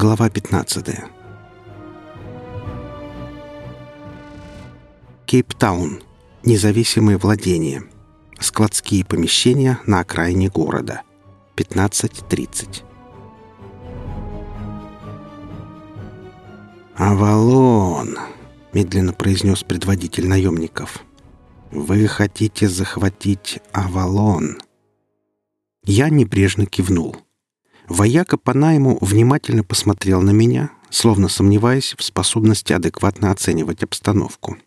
Глава 15. Кейптаун. Независимые владения. Складские помещения на окраине города. 15.30. «Авалон!» — медленно произнес предводитель наемников. «Вы хотите захватить Авалон?» Я небрежно кивнул. Вояка по найму внимательно посмотрел на меня, словно сомневаясь в способности адекватно оценивать обстановку.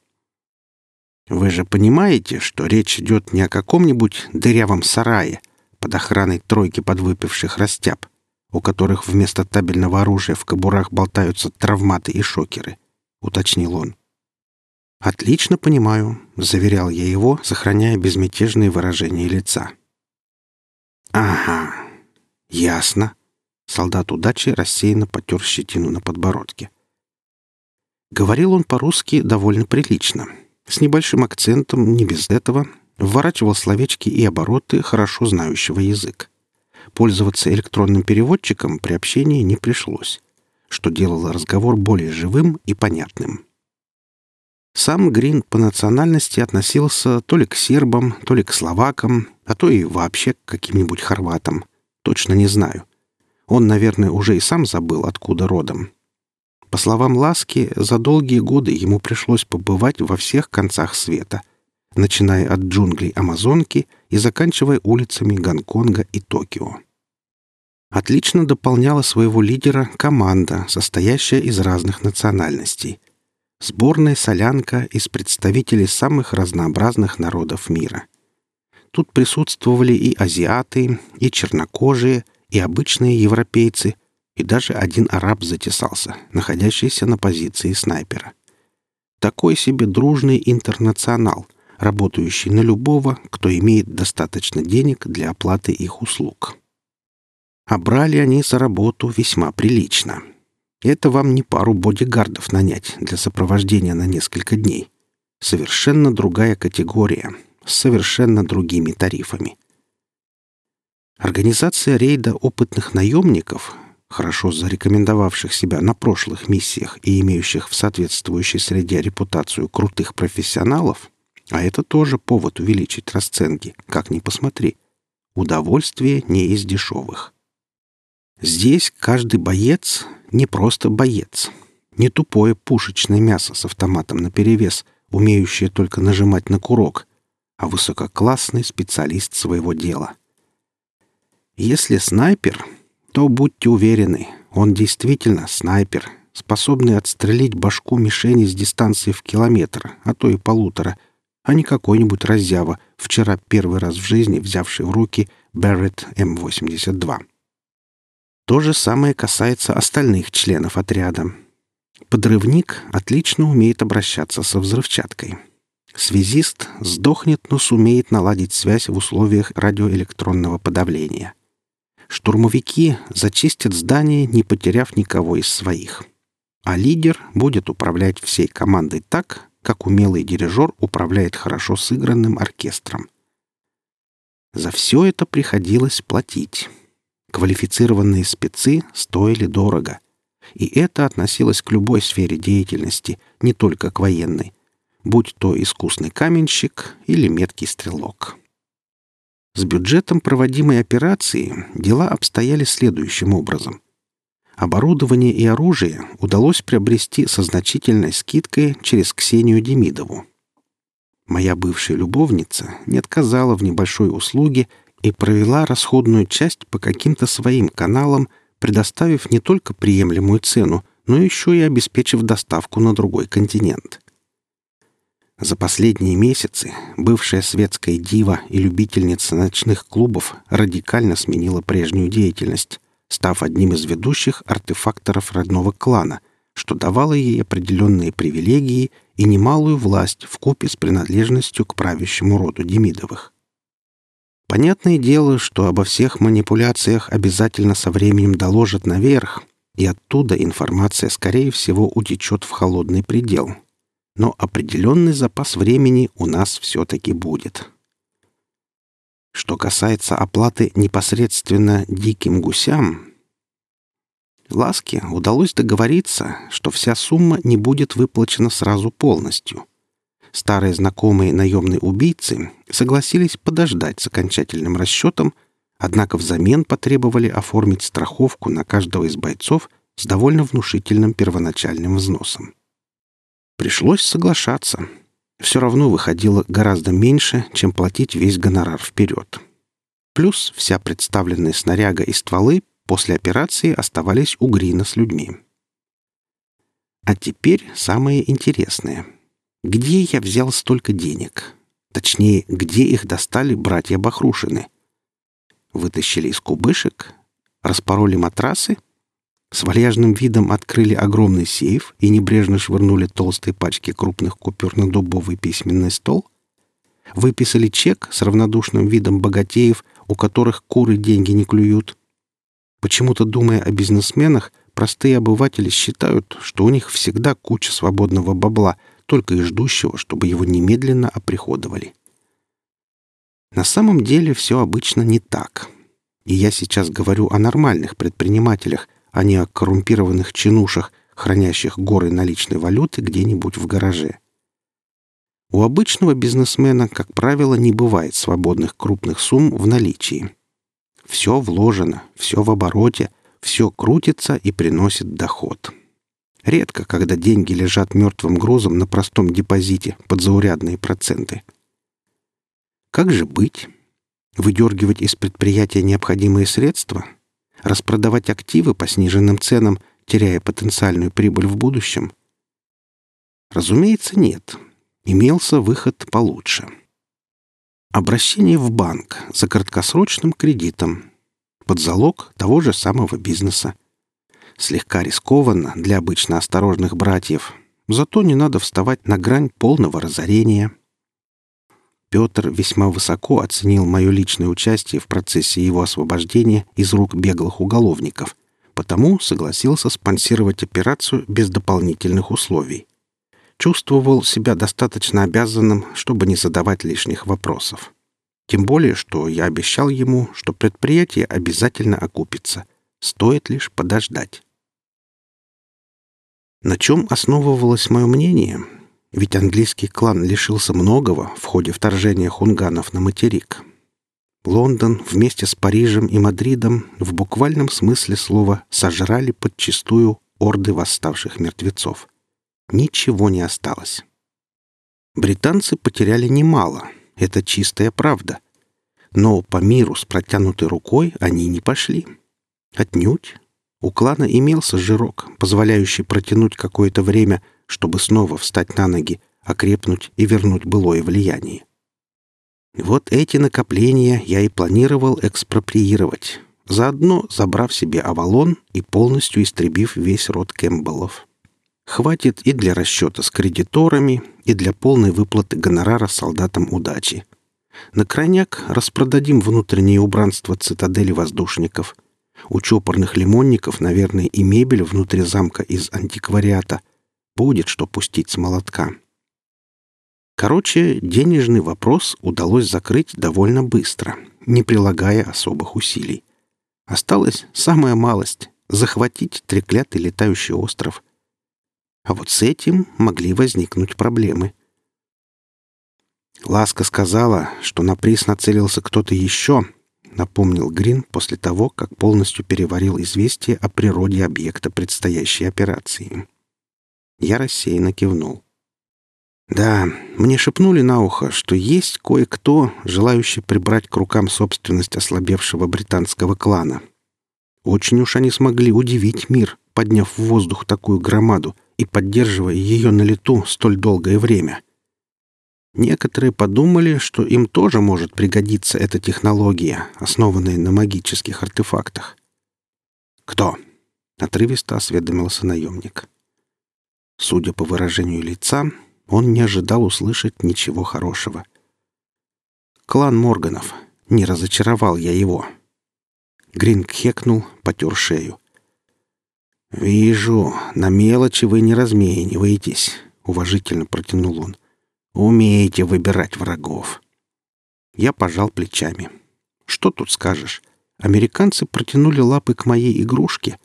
«Вы же понимаете, что речь идет не о каком-нибудь дырявом сарае под охраной тройки подвыпивших растяб, у которых вместо табельного оружия в кобурах болтаются травматы и шокеры», — уточнил он. «Отлично понимаю», — заверял я его, сохраняя безмятежные выражения лица. «Ага, ясно». Солдат удачи рассеянно потер щетину на подбородке. Говорил он по-русски довольно прилично, с небольшим акцентом, не без этого, вворачивал словечки и обороты хорошо знающего язык. Пользоваться электронным переводчиком при общении не пришлось, что делало разговор более живым и понятным. Сам Грин по национальности относился то ли к сербам, то ли к словакам, а то и вообще к каким-нибудь хорватам. Точно не знаю. Он, наверное, уже и сам забыл, откуда родом. По словам Ласки, за долгие годы ему пришлось побывать во всех концах света, начиная от джунглей Амазонки и заканчивая улицами Гонконга и Токио. Отлично дополняла своего лидера команда, состоящая из разных национальностей — Сборная солянка из представителей самых разнообразных народов мира. Тут присутствовали и азиаты, и чернокожие, и обычные европейцы, и даже один араб затесался, находящийся на позиции снайпера. Такой себе дружный интернационал, работающий на любого, кто имеет достаточно денег для оплаты их услуг. А брали они за работу весьма прилично — это вам не пару бодигардов нанять для сопровождения на несколько дней. Совершенно другая категория, с совершенно другими тарифами. Организация рейда опытных наемников, хорошо зарекомендовавших себя на прошлых миссиях и имеющих в соответствующей среде репутацию крутых профессионалов, а это тоже повод увеличить расценки, как ни посмотри. Удовольствие не из дешевых. Здесь каждый боец не просто боец, не тупое пушечное мясо с автоматом наперевес, умеющее только нажимать на курок, а высококлассный специалист своего дела. Если снайпер, то будьте уверены, он действительно снайпер, способный отстрелить башку мишени с дистанции в километр, а то и полутора, а не какой-нибудь раззява, вчера первый раз в жизни взявший в руки Barrett М-82. То же самое касается остальных членов отряда. Подрывник отлично умеет обращаться со взрывчаткой. Связист сдохнет, но сумеет наладить связь в условиях радиоэлектронного подавления. Штурмовики зачистят здание, не потеряв никого из своих. А лидер будет управлять всей командой так, как умелый дирижер управляет хорошо сыгранным оркестром. За все это приходилось платить. Квалифицированные спецы стоили дорого. И это относилось к любой сфере деятельности, не только к военной, будь то искусный каменщик или меткий стрелок. С бюджетом проводимой операции дела обстояли следующим образом. Оборудование и оружие удалось приобрести со значительной скидкой через Ксению Демидову. Моя бывшая любовница не отказала в небольшой услуге и провела расходную часть по каким-то своим каналам, предоставив не только приемлемую цену, но еще и обеспечив доставку на другой континент. За последние месяцы бывшая светская дива и любительница ночных клубов радикально сменила прежнюю деятельность, став одним из ведущих артефакторов родного клана, что давало ей определенные привилегии и немалую власть в купе с принадлежностью к правящему роду Демидовых. Понятное дело, что обо всех манипуляциях обязательно со временем доложат наверх, и оттуда информация, скорее всего, утечет в холодный предел. Но определенный запас времени у нас все-таки будет. Что касается оплаты непосредственно диким гусям, Ласке удалось договориться, что вся сумма не будет выплачена сразу полностью. Старые знакомые наемные убийцы согласились подождать с окончательным расчетом, однако взамен потребовали оформить страховку на каждого из бойцов с довольно внушительным первоначальным взносом. Пришлось соглашаться. Все равно выходило гораздо меньше, чем платить весь гонорар вперед. Плюс вся представленная снаряга и стволы после операции оставались у Грина с людьми. А теперь самое интересное. Где я взял столько денег? Точнее, где их достали братья Бахрушины? Вытащили из кубышек? Распороли матрасы? С вальяжным видом открыли огромный сейф и небрежно швырнули толстые пачки крупных купюр на дубовый письменный стол? Выписали чек с равнодушным видом богатеев, у которых куры деньги не клюют? Почему-то, думая о бизнесменах, простые обыватели считают, что у них всегда куча свободного бабла, только и ждущего, чтобы его немедленно оприходовали. На самом деле все обычно не так. И я сейчас говорю о нормальных предпринимателях, а не о коррумпированных чинушах, хранящих горы наличной валюты где-нибудь в гараже. У обычного бизнесмена, как правило, не бывает свободных крупных сумм в наличии. Все вложено, все в обороте, все крутится и приносит доход. Редко, когда деньги лежат мертвым грузом на простом депозите под заурядные проценты. Как же быть? Выдергивать из предприятия необходимые средства? Распродавать активы по сниженным ценам, теряя потенциальную прибыль в будущем? Разумеется, нет. Имелся выход получше. Обращение в банк за краткосрочным кредитом под залог того же самого бизнеса. Слегка рискованно для обычно осторожных братьев, зато не надо вставать на грань полного разорения. Петр весьма высоко оценил мое личное участие в процессе его освобождения из рук беглых уголовников, потому согласился спонсировать операцию без дополнительных условий чувствовал себя достаточно обязанным, чтобы не задавать лишних вопросов. Тем более, что я обещал ему, что предприятие обязательно окупится. Стоит лишь подождать. На чем основывалось мое мнение? Ведь английский клан лишился многого в ходе вторжения хунганов на материк. Лондон вместе с Парижем и Мадридом в буквальном смысле слова сожрали подчистую орды восставших мертвецов ничего не осталось. Британцы потеряли немало, это чистая правда. Но по миру с протянутой рукой они не пошли. Отнюдь. У клана имелся жирок, позволяющий протянуть какое-то время, чтобы снова встать на ноги, окрепнуть и вернуть былое влияние. Вот эти накопления я и планировал экспроприировать, заодно забрав себе Авалон и полностью истребив весь род Кэмпбеллов. Хватит и для расчета с кредиторами, и для полной выплаты гонорара солдатам удачи. На крайняк распродадим внутреннее убранство цитадели воздушников. У чопорных лимонников, наверное, и мебель внутри замка из антиквариата. Будет что пустить с молотка. Короче, денежный вопрос удалось закрыть довольно быстро, не прилагая особых усилий. Осталась самая малость — захватить треклятый летающий остров — а вот с этим могли возникнуть проблемы. Ласка сказала, что на приз нацелился кто-то еще, напомнил Грин после того, как полностью переварил известие о природе объекта предстоящей операции. Я рассеянно кивнул. Да, мне шепнули на ухо, что есть кое-кто, желающий прибрать к рукам собственность ослабевшего британского клана. Очень уж они смогли удивить мир, подняв в воздух такую громаду, и поддерживая ее на лету столь долгое время. Некоторые подумали, что им тоже может пригодиться эта технология, основанная на магических артефактах. «Кто?» — отрывисто осведомился наемник. Судя по выражению лица, он не ожидал услышать ничего хорошего. «Клан Морганов. Не разочаровал я его». Грин хекнул, потер шею. «Вижу, на мелочи вы не размениваетесь», — уважительно протянул он. «Умеете выбирать врагов». Я пожал плечами. «Что тут скажешь? Американцы протянули лапы к моей игрушке.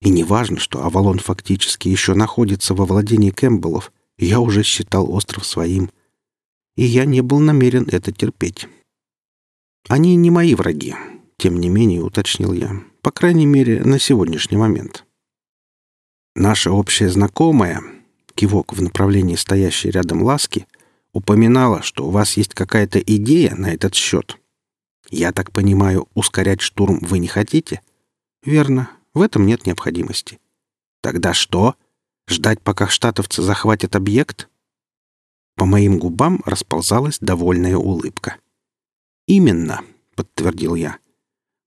И неважно, что Авалон фактически еще находится во владении Кэмпбеллов, я уже считал остров своим. И я не был намерен это терпеть. Они не мои враги, тем не менее уточнил я. По крайней мере, на сегодняшний момент. Наша общая знакомая, кивок в направлении стоящей рядом ласки, упоминала, что у вас есть какая-то идея на этот счет. Я так понимаю, ускорять штурм вы не хотите? Верно, в этом нет необходимости. Тогда что? Ждать, пока штатовцы захватят объект? По моим губам расползалась довольная улыбка. «Именно», — подтвердил я.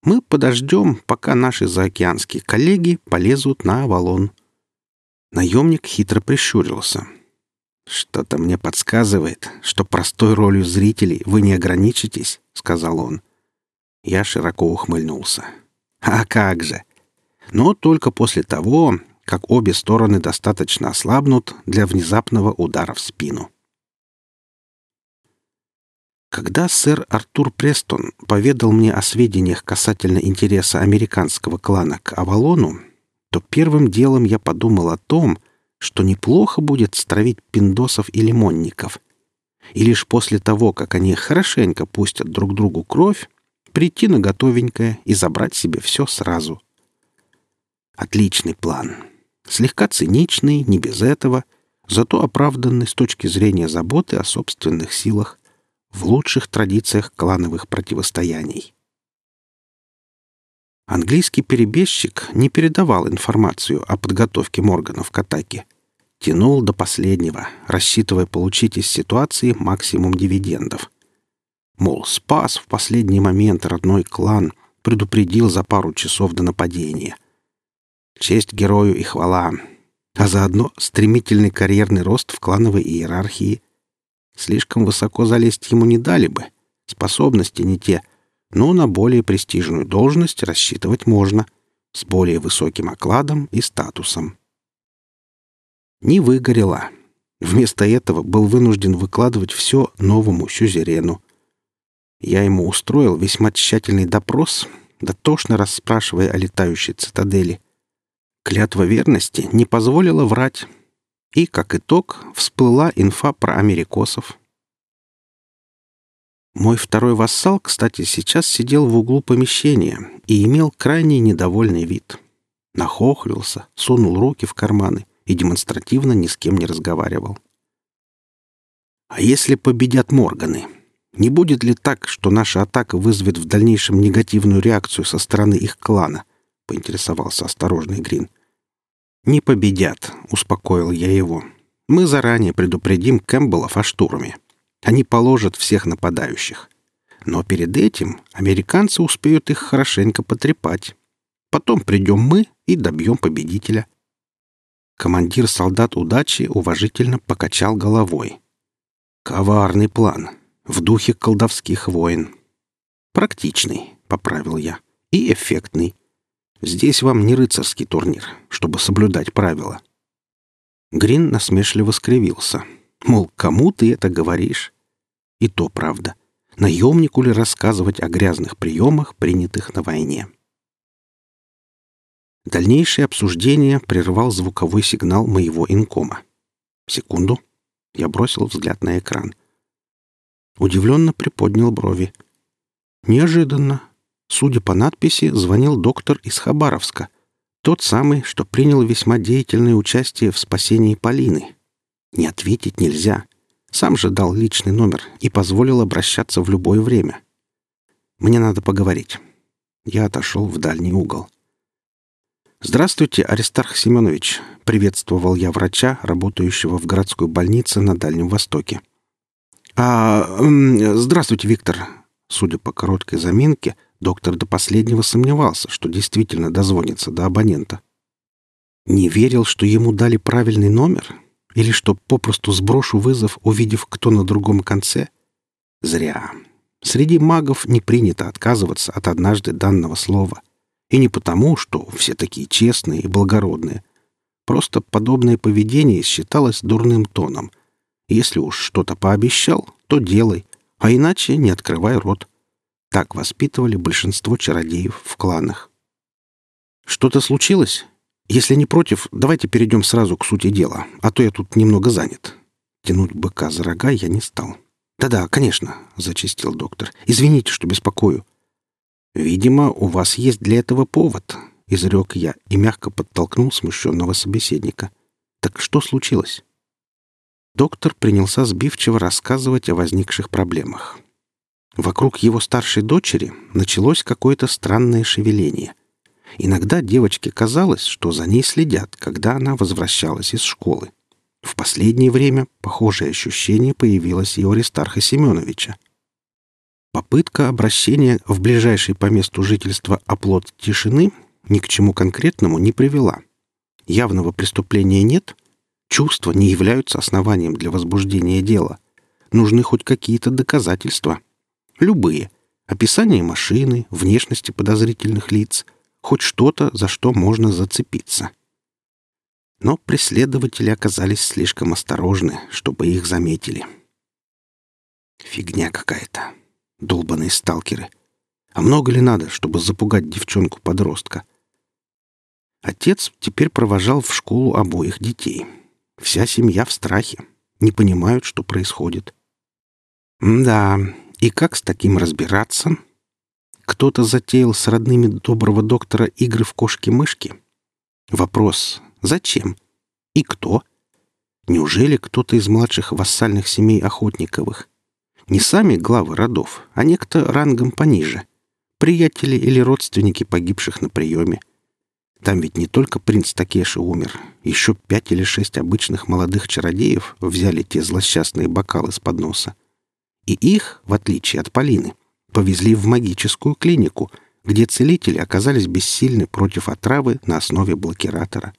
«Мы подождем, пока наши заокеанские коллеги полезут на Авалон». Наемник хитро прищурился. «Что-то мне подсказывает, что простой ролью зрителей вы не ограничитесь», — сказал он. Я широко ухмыльнулся. «А как же! Но только после того, как обе стороны достаточно ослабнут для внезапного удара в спину». Когда сэр Артур Престон поведал мне о сведениях касательно интереса американского клана к Авалону, то первым делом я подумал о том, что неплохо будет стравить пиндосов и лимонников. И лишь после того, как они хорошенько пустят друг другу кровь, прийти на готовенькое и забрать себе все сразу. Отличный план. Слегка циничный, не без этого, зато оправданный с точки зрения заботы о собственных силах в лучших традициях клановых противостояний. Английский перебежчик не передавал информацию о подготовке Морганов к атаке. Тянул до последнего, рассчитывая получить из ситуации максимум дивидендов. Мол, спас в последний момент родной клан, предупредил за пару часов до нападения. Честь герою и хвала, а заодно стремительный карьерный рост в клановой иерархии. Слишком высоко залезть ему не дали бы. Способности не те — но на более престижную должность рассчитывать можно, с более высоким окладом и статусом. Не выгорело. Вместо этого был вынужден выкладывать все новому сюзерену. Я ему устроил весьма тщательный допрос, дотошно расспрашивая о летающей цитадели. Клятва верности не позволила врать. И, как итог, всплыла инфа про америкосов. Мой второй вассал, кстати, сейчас сидел в углу помещения и имел крайне недовольный вид. Нахохлился, сунул руки в карманы и демонстративно ни с кем не разговаривал. «А если победят Морганы? Не будет ли так, что наша атака вызовет в дальнейшем негативную реакцию со стороны их клана?» — поинтересовался осторожный Грин. «Не победят», — успокоил я его. «Мы заранее предупредим Кэмпбеллов о штурме». Они положат всех нападающих. Но перед этим американцы успеют их хорошенько потрепать. Потом придем мы и добьем победителя. Командир солдат удачи уважительно покачал головой. Коварный план. В духе колдовских войн. Практичный, поправил я. И эффектный. Здесь вам не рыцарский турнир, чтобы соблюдать правила. Грин насмешливо скривился. Мол, кому ты это говоришь? И то правда. Наемнику ли рассказывать о грязных приемах, принятых на войне? Дальнейшее обсуждение прервал звуковой сигнал моего инкома. Секунду. Я бросил взгляд на экран. Удивленно приподнял брови. Неожиданно. Судя по надписи, звонил доктор из Хабаровска. Тот самый, что принял весьма деятельное участие в спасении Полины. Не ответить нельзя. Сам же дал личный номер и позволил обращаться в любое время. Мне надо поговорить. Я отошел в дальний угол. «Здравствуйте, Аристарх Семенович», — приветствовал я врача, работающего в городской больнице на Дальнем Востоке. «А... здравствуйте, Виктор». Судя по короткой заминке, доктор до последнего сомневался, что действительно дозвонится до абонента. Не верил, что ему дали правильный номер, или что попросту сброшу вызов, увидев, кто на другом конце? Зря. Среди магов не принято отказываться от однажды данного слова. И не потому, что все такие честные и благородные. Просто подобное поведение считалось дурным тоном. Если уж что-то пообещал, то делай, а иначе не открывай рот. Так воспитывали большинство чародеев в кланах. «Что-то случилось?» Если не против, давайте перейдем сразу к сути дела, а то я тут немного занят. Тянуть быка за рога я не стал. «Да-да, конечно», — зачистил доктор. «Извините, что беспокою». «Видимо, у вас есть для этого повод», — изрек я и мягко подтолкнул смущенного собеседника. «Так что случилось?» Доктор принялся сбивчиво рассказывать о возникших проблемах. Вокруг его старшей дочери началось какое-то странное шевеление. Иногда девочке казалось, что за ней следят, когда она возвращалась из школы. В последнее время похожее ощущение появилось и у Аристарха Семеновича. Попытка обращения в ближайший по месту жительства оплот тишины ни к чему конкретному не привела. Явного преступления нет, чувства не являются основанием для возбуждения дела. Нужны хоть какие-то доказательства. Любые. Описание машины, внешности подозрительных лиц, хоть что-то, за что можно зацепиться. Но преследователи оказались слишком осторожны, чтобы их заметили. Фигня какая-то. Долбаные сталкеры. А много ли надо, чтобы запугать девчонку-подростка? Отец теперь провожал в школу обоих детей. Вся семья в страхе. Не понимают, что происходит. да, и как с таким разбираться? Кто-то затеял с родными доброго доктора игры в кошки-мышки? Вопрос Зачем? И кто? Неужели кто-то из младших вассальных семей Охотниковых? Не сами главы родов, а некто рангом пониже. Приятели или родственники погибших на приеме. Там ведь не только принц Такеши умер. Еще пять или шесть обычных молодых чародеев взяли те злосчастные бокалы с подноса. И их, в отличие от Полины, повезли в магическую клинику, где целители оказались бессильны против отравы на основе блокиратора.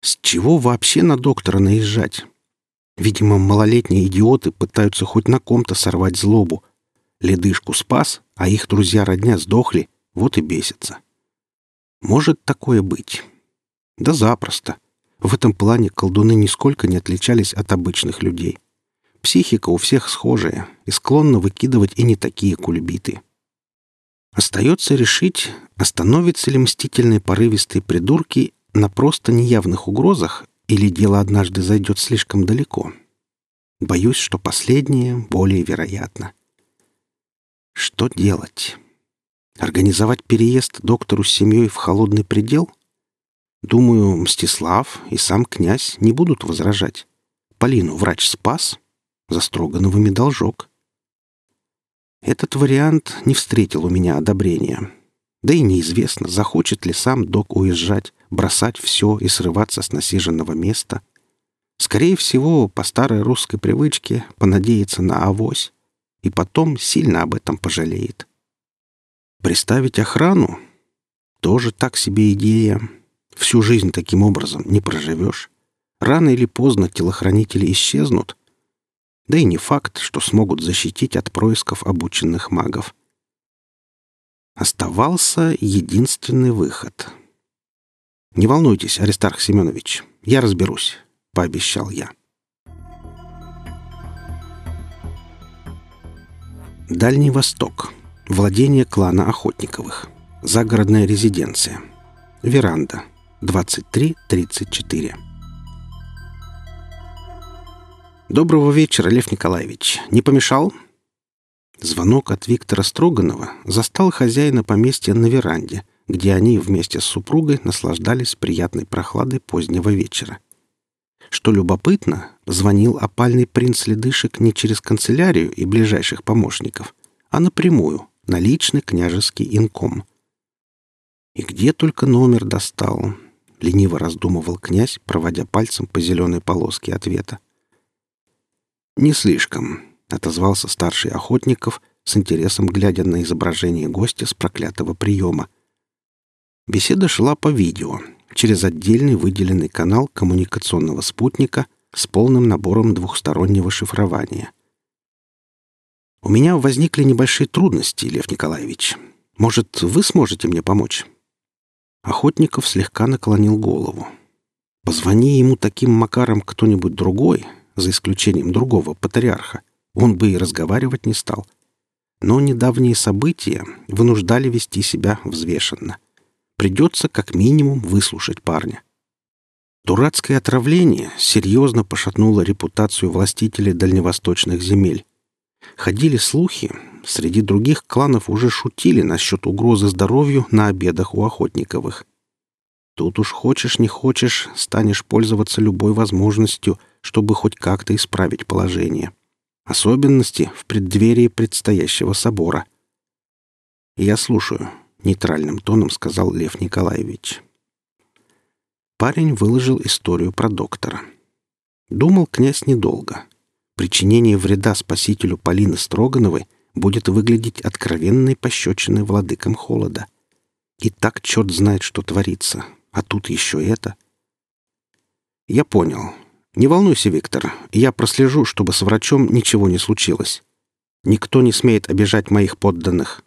С чего вообще на доктора наезжать? Видимо, малолетние идиоты пытаются хоть на ком-то сорвать злобу. Ледышку спас, а их друзья-родня сдохли, вот и бесятся. Может такое быть? Да запросто. В этом плане колдуны нисколько не отличались от обычных людей. Психика у всех схожая и склонна выкидывать и не такие кульбиты. Остается решить, остановятся ли мстительные порывистые придурки на просто неявных угрозах или дело однажды зайдет слишком далеко? Боюсь, что последнее более вероятно. Что делать? Организовать переезд доктору с семьей в холодный предел? Думаю, Мстислав и сам князь не будут возражать. Полину врач спас, за Строгановыми должок. Этот вариант не встретил у меня одобрения. Да и неизвестно, захочет ли сам док уезжать, бросать все и срываться с насиженного места. Скорее всего, по старой русской привычке понадеяться на авось, и потом сильно об этом пожалеет. Приставить охрану? Тоже так себе идея. Всю жизнь таким образом не проживешь. Рано или поздно телохранители исчезнут. Да и не факт, что смогут защитить от происков обученных магов. Оставался единственный выход. «Не волнуйтесь, Аристарх Семенович, я разберусь», — пообещал я. Дальний Восток. Владение клана Охотниковых. Загородная резиденция. Веранда. 23-34. «Доброго вечера, Лев Николаевич. Не помешал?» Звонок от Виктора Строганова застал хозяина поместья на веранде, где они вместе с супругой наслаждались приятной прохладой позднего вечера. Что любопытно, звонил опальный принц Ледышек не через канцелярию и ближайших помощников, а напрямую, на личный княжеский инком. И где только номер достал, лениво раздумывал князь, проводя пальцем по зеленой полоске ответа. «Не слишком», отозвался старший охотников, с интересом глядя на изображение гостя с проклятого приема. Беседа шла по видео, через отдельный выделенный канал коммуникационного спутника с полным набором двухстороннего шифрования. «У меня возникли небольшие трудности, Лев Николаевич. Может, вы сможете мне помочь?» Охотников слегка наклонил голову. «Позвони ему таким макаром кто-нибудь другой, за исключением другого патриарха, он бы и разговаривать не стал. Но недавние события вынуждали вести себя взвешенно. Придется как минимум выслушать парня. Дурацкое отравление серьезно пошатнуло репутацию властителей дальневосточных земель. Ходили слухи, среди других кланов уже шутили насчет угрозы здоровью на обедах у Охотниковых. Тут уж хочешь не хочешь, станешь пользоваться любой возможностью, чтобы хоть как-то исправить положение. Особенности в преддверии предстоящего собора. «Я слушаю», — нейтральным тоном сказал Лев Николаевич. Парень выложил историю про доктора. Думал князь недолго. Причинение вреда спасителю Полины Строгановой будет выглядеть откровенной пощечиной владыкам холода. И так черт знает, что творится. А тут еще это. Я понял. Не волнуйся, Виктор. Я прослежу, чтобы с врачом ничего не случилось. Никто не смеет обижать моих подданных.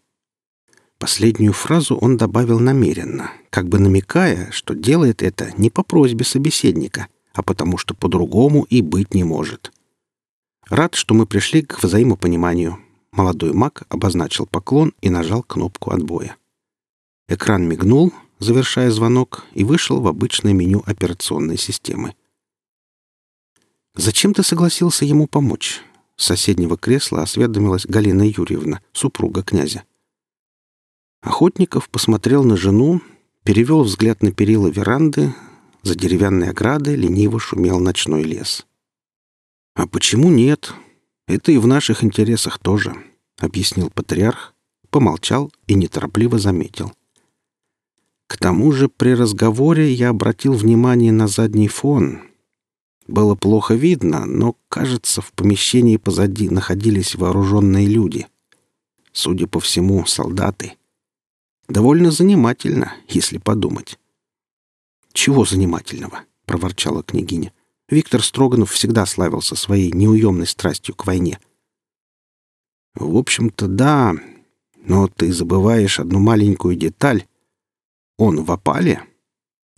Последнюю фразу он добавил намеренно, как бы намекая, что делает это не по просьбе собеседника, а потому что по-другому и быть не может. Рад, что мы пришли к взаимопониманию. Молодой маг обозначил поклон и нажал кнопку отбоя. Экран мигнул, завершая звонок, и вышел в обычное меню операционной системы. «Зачем ты согласился ему помочь?» С соседнего кресла осведомилась Галина Юрьевна, супруга князя. Охотников посмотрел на жену, перевел взгляд на перила веранды, за деревянной оградой лениво шумел ночной лес. «А почему нет? Это и в наших интересах тоже», — объяснил патриарх, помолчал и неторопливо заметил. «К тому же при разговоре я обратил внимание на задний фон. Было плохо видно, но, кажется, в помещении позади находились вооруженные люди. Судя по всему, солдаты». Довольно занимательно, если подумать. «Чего занимательного?» — проворчала княгиня. Виктор Строганов всегда славился своей неуемной страстью к войне. «В общем-то, да, но ты забываешь одну маленькую деталь. Он в опале?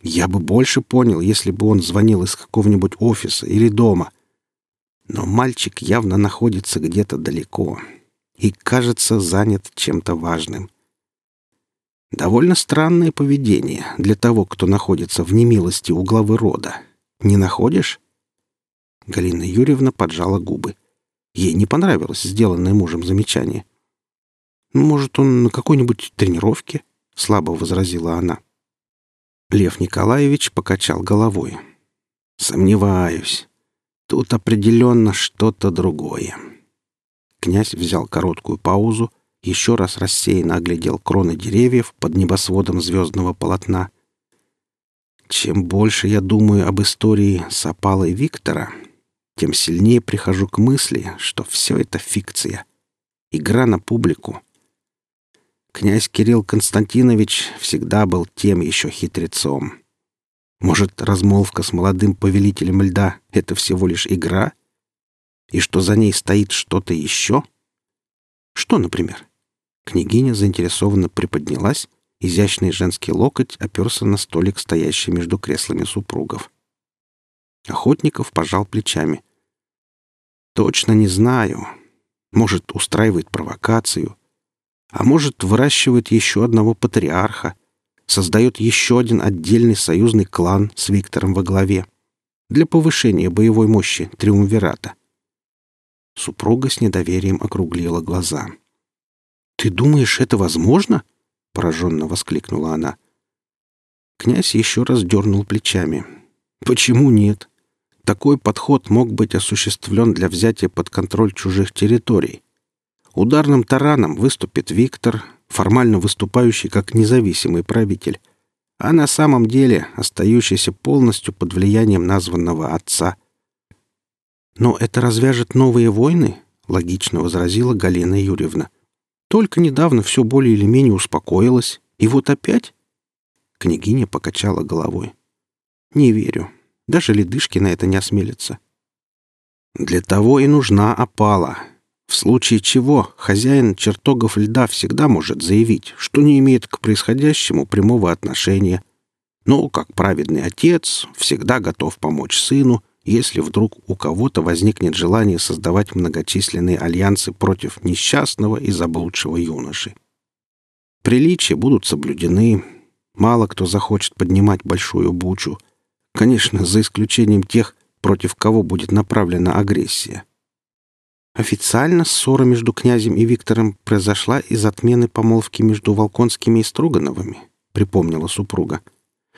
Я бы больше понял, если бы он звонил из какого-нибудь офиса или дома. Но мальчик явно находится где-то далеко и, кажется, занят чем-то важным. Довольно странное поведение для того, кто находится в немилости у главы рода. Не находишь? Галина Юрьевна поджала губы. Ей не понравилось сделанное мужем замечание. «Может, он на какой-нибудь тренировке?» — слабо возразила она. Лев Николаевич покачал головой. «Сомневаюсь. Тут определенно что-то другое». Князь взял короткую паузу, еще раз рассеянно оглядел кроны деревьев под небосводом звездного полотна. Чем больше я думаю об истории с опалой Виктора, тем сильнее прихожу к мысли, что все это фикция. Игра на публику. Князь Кирилл Константинович всегда был тем еще хитрецом. Может, размолвка с молодым повелителем льда — это всего лишь игра? И что за ней стоит что-то еще? Что, например? Княгиня заинтересованно приподнялась, изящный женский локоть оперся на столик, стоящий между креслами супругов. Охотников пожал плечами. «Точно не знаю. Может, устраивает провокацию. А может, выращивает еще одного патриарха, создает еще один отдельный союзный клан с Виктором во главе для повышения боевой мощи Триумвирата». Супруга с недоверием округлила глаза. «Ты думаешь, это возможно?» — пораженно воскликнула она. Князь еще раз дернул плечами. «Почему нет? Такой подход мог быть осуществлен для взятия под контроль чужих территорий. Ударным тараном выступит Виктор, формально выступающий как независимый правитель, а на самом деле остающийся полностью под влиянием названного отца. «Но это развяжет новые войны?» — логично возразила Галина Юрьевна. Только недавно все более или менее успокоилось. И вот опять...» Княгиня покачала головой. «Не верю. Даже ледышки на это не осмелятся». «Для того и нужна опала. В случае чего хозяин чертогов льда всегда может заявить, что не имеет к происходящему прямого отношения, но, как праведный отец, всегда готов помочь сыну если вдруг у кого-то возникнет желание создавать многочисленные альянсы против несчастного и заблудшего юноши. Приличия будут соблюдены, Мало кто захочет поднимать большую бучу. Конечно, за исключением тех, против кого будет направлена агрессия. Официально ссора между князем и Виктором произошла из отмены помолвки между Волконскими и Строгановыми, припомнила супруга.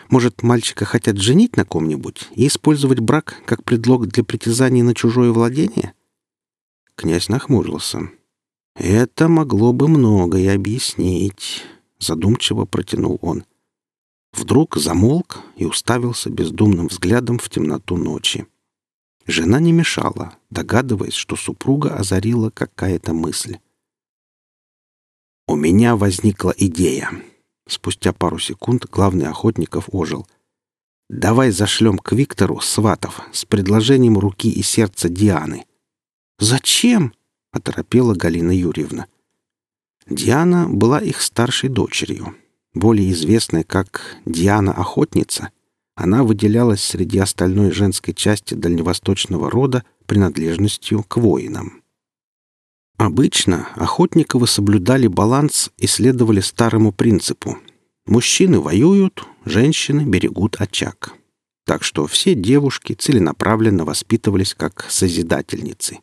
Может, мальчика хотят женить на ком-нибудь и использовать брак как предлог для притязаний на чужое владение? Князь нахмурился. «Это могло бы многое объяснить», — задумчиво протянул он. Вдруг замолк и уставился бездумным взглядом в темноту ночи. Жена не мешала, догадываясь, что супруга озарила какая-то мысль. «У меня возникла идея». Спустя пару секунд главный охотников ожил. «Давай зашлем к Виктору сватов с предложением руки и сердца Дианы». «Зачем?» — оторопела Галина Юрьевна. Диана была их старшей дочерью, более известная как Диана-охотница. Она выделялась среди остальной женской части дальневосточного рода принадлежностью к воинам. Обычно охотниковы соблюдали баланс и следовали старому принципу. Мужчины воюют, женщины берегут очаг. Так что все девушки целенаправленно воспитывались как созидательницы.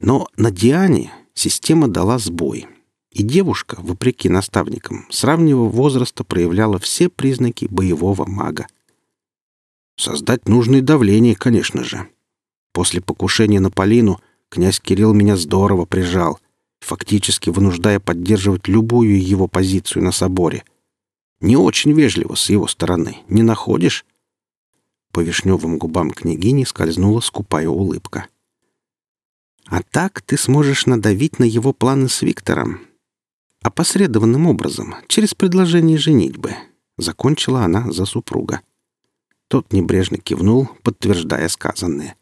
Но на Диане система дала сбой — и девушка, вопреки наставникам, с раннего возраста проявляла все признаки боевого мага. Создать нужное давление, конечно же. После покушения на Полину князь Кирилл меня здорово прижал, фактически вынуждая поддерживать любую его позицию на соборе. Не очень вежливо с его стороны, не находишь? По вишневым губам княгини скользнула скупая улыбка. «А так ты сможешь надавить на его планы с Виктором, опосредованным образом, через предложение женитьбы. Закончила она за супруга. Тот небрежно кивнул, подтверждая сказанное.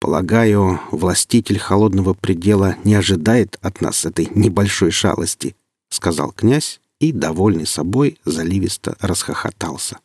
«Полагаю, властитель холодного предела не ожидает от нас этой небольшой шалости», — сказал князь и, довольный собой, заливисто расхохотался.